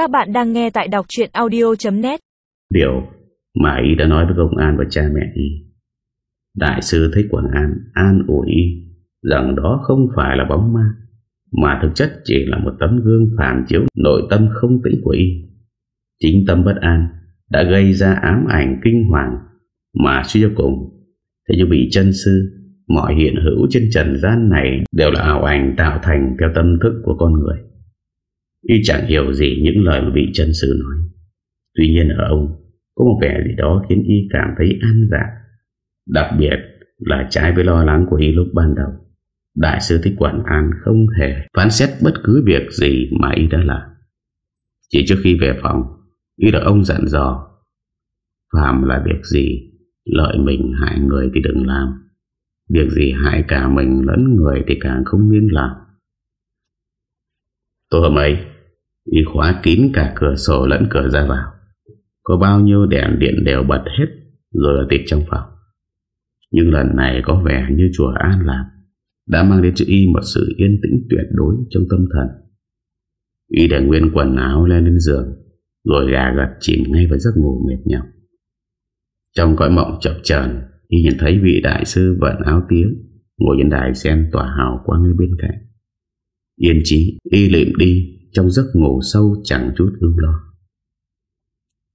Các bạn đang nghe tại đọc chuyện audio.net Điều mà y đã nói với công an và cha mẹ y Đại sư Thích Quảng An an ủi y rằng đó không phải là bóng ma, mà thực chất chỉ là một tấm gương phản chiếu nội tâm không tĩnh của y. Chính tâm bất an đã gây ra ám ảnh kinh hoàng mà suy cho cùng, thế nhưng bị chân sư, mọi hiện hữu trên trần gian này đều là ảo ảnh tạo thành theo tâm thức của con người. Y chẳng hiểu gì những lời mà vị chân sư nói. Tuy nhiên ở ông có một vẻ gì đó khiến y cảm thấy an dạ. Đặc biệt là trái với lo lắng của y lúc ban đầu. Đại sư Thích Quảng An không hề phán xét bất cứ việc gì mà y đã làm. Chỉ trước khi về phòng, y được ông dặn dò. Phạm là việc gì, lợi mình hại người thì đừng làm. Việc gì hại cả mình lẫn người thì càng không nên làm. Tối hôm ấy, y khóa kín cả cửa sổ lẫn cửa ra vào. Có bao nhiêu đèn điện đều bật hết rồi là tịch trong phòng. Nhưng lần này có vẻ như chùa An làm đã mang đến cho y một sự yên tĩnh tuyệt đối trong tâm thần. Y để nguyên quần áo lên đến giường, rồi gà gật chìm ngay vào giấc ngủ mệt nhọc. Trong cõi mộng chập chờn, y nhìn thấy vị đại sư vận áo tiếng ngồi trên đài sen tỏa hào quang ở bên cạnh. Yên chí, y lịm đi trong giấc ngủ sâu chẳng chút ưu lo.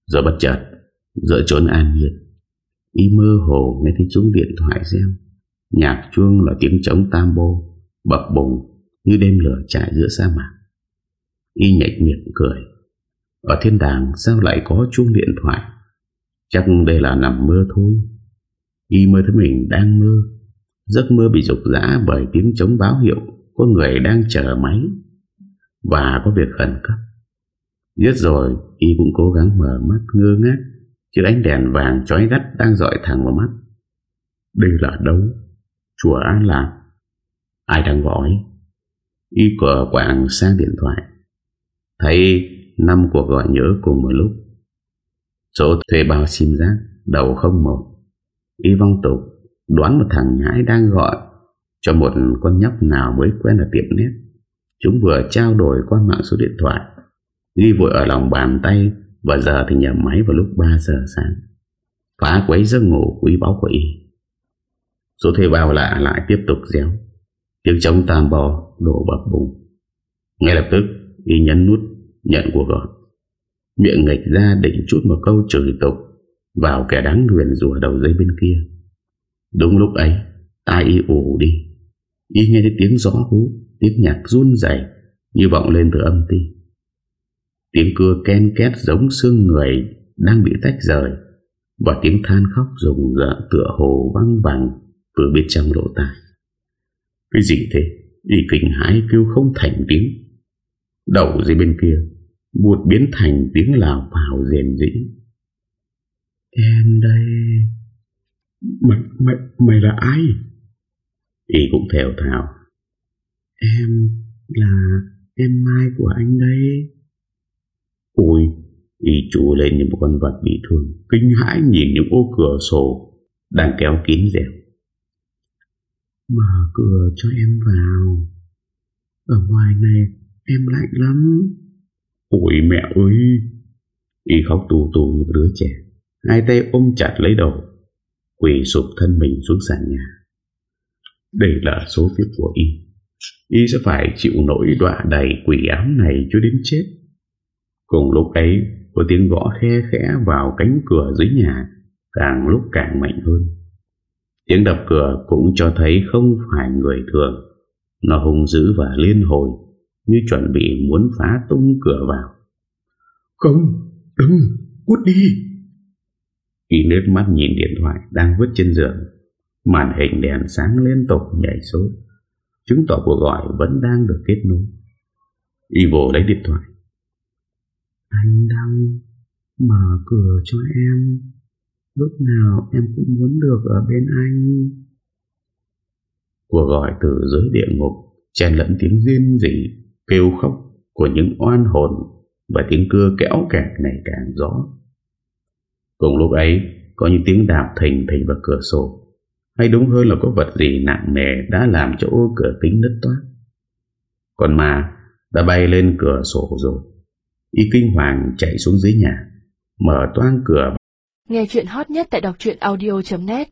Rồi bất chợt, giữa trốn an nhiên, y mơ hồ nghe thấy chúng điện thoại reo. Nhạc chuông là tiếng trống tam bô Bập bùng như đêm lửa chạy giữa sa mạc. Y nhạch miệng cười. Ở thiên đàng sao lại có chuông điện thoại? Chắc đây là nằm mơ thôi. Y mơ thấy mình đang mơ. Giấc mơ bị rục rã bởi tiếng trống báo hiệu Có người đang chờ máy. Và có việc khẩn cấp. Giết rồi, Y cũng cố gắng mở mắt ngơ ngác chứ ánh đèn vàng chói gắt đang dọi thẳng vào mắt. Đây là đâu? Chùa An Lạc. Ai đang gọi? Y cờ quảng sang điện thoại. Thấy năm cuộc gọi nhớ cùng một lúc. Số thuê bao sim giác, Đầu không một. Y vong tục, Đoán một thằng nhãi đang gọi Cho một con nhóc nào mới quen ở tiệm nét Chúng vừa trao đổi qua mạng số điện thoại. Ghi vội ở lòng bàn tay Và giờ thì nhầm máy vào lúc 3 giờ sáng. Phá quấy giấc ngủ quý báu của Y. Số thuê bao lạ lại tiếp tục réo. Tiếng trống tam bò đổ bập bùng. Ngay lập tức, Y nhấn nút nhận cuộc gọi. Miệng nghịch ra định chút một câu chửi tục Vào kẻ đáng nguyền rùa đầu dây bên kia. Đúng lúc ấy, Tai y ủ đi. Y nghe thấy tiếng gió hú Tiếng nhạc run dày Như vọng lên từ âm ti. Tiếng cưa ken két giống xương người Đang bị tách rời Và tiếng than khóc rùng rợn tựa hồ văng vẳng Vừa biết trong lỗ tai. Cái gì thế? Y kinh hãi kêu không thành tiếng. Đầu dưới bên kia Buột biến thành tiếng lào vào rền dĩ Em đây Mày, mày, mày là ai? Y cũng theo thào. Em là em Mai của anh đấy. Ôi, Y trụ lên như một con vật bị thương, Kinh hãi nhìn những ô cửa sổ Đang kéo kín dẻo Mở cửa cho em vào. Ở ngoài này em lạnh lắm. Ôi mẹ ơi! Y khóc tù tù như đứa trẻ, Hai tay ôm chặt lấy đầu, Quỳ sụp thân mình xuống sàn nhà. Đây là số kiếp của Y. Y sẽ phải chịu nỗi đọa đầy quỷ ám này cho đến chết. Cùng lúc ấy Có tiếng gõ khe khẽ vào cánh cửa dưới nhà Càng lúc càng mạnh hơn. Tiếng đập cửa cũng cho thấy không phải người thường. Nó hung dữ và liên hồi Như chuẩn bị muốn phá tung cửa vào. Không, đừng, cút đi. Y nước mắt nhìn điện thoại đang vứt trên giường Màn hình đèn sáng liên tục nhảy số Chứng tỏ cuộc gọi vẫn đang được kết nối. Ivo lấy điện thoại. Anh đang mở cửa cho em. Lúc nào em cũng muốn được ở bên anh. Cuộc gọi từ dưới địa ngục, Chen lẫn tiếng riêng rỉ, Kêu khóc của những oan hồn Và tiếng cưa kéo kẹt ngày càng rõ. Cùng lúc ấy, Có những tiếng đạp thình thình vào cửa sổ. Hay đúng hơn là có vật gì nặng nề Đã làm chỗ cửa kính nứt toát? Còn mà đã bay lên cửa sổ rồi. Y kinh hoàng chạy xuống dưới nhà, Mở toang cửa. Nghe chuyện hot nhất tại đọc audio.net